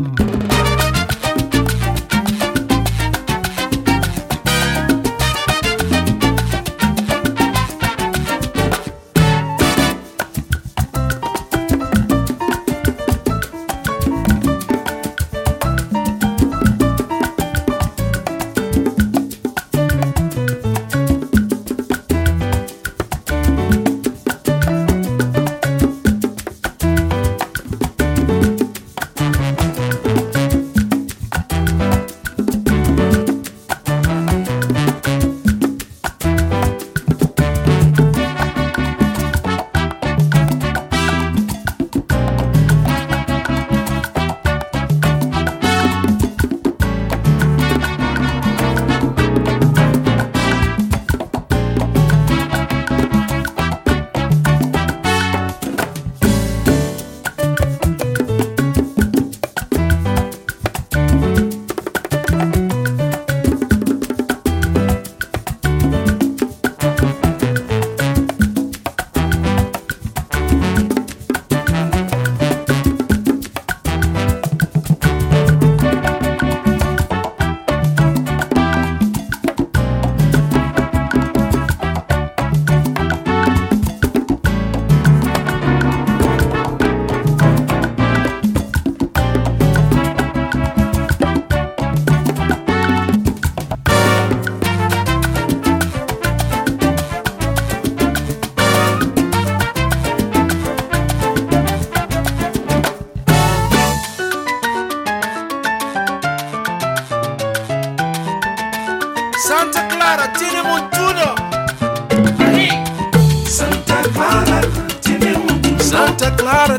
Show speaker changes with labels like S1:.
S1: Thank mm. you. santa clara tenemutunoana cra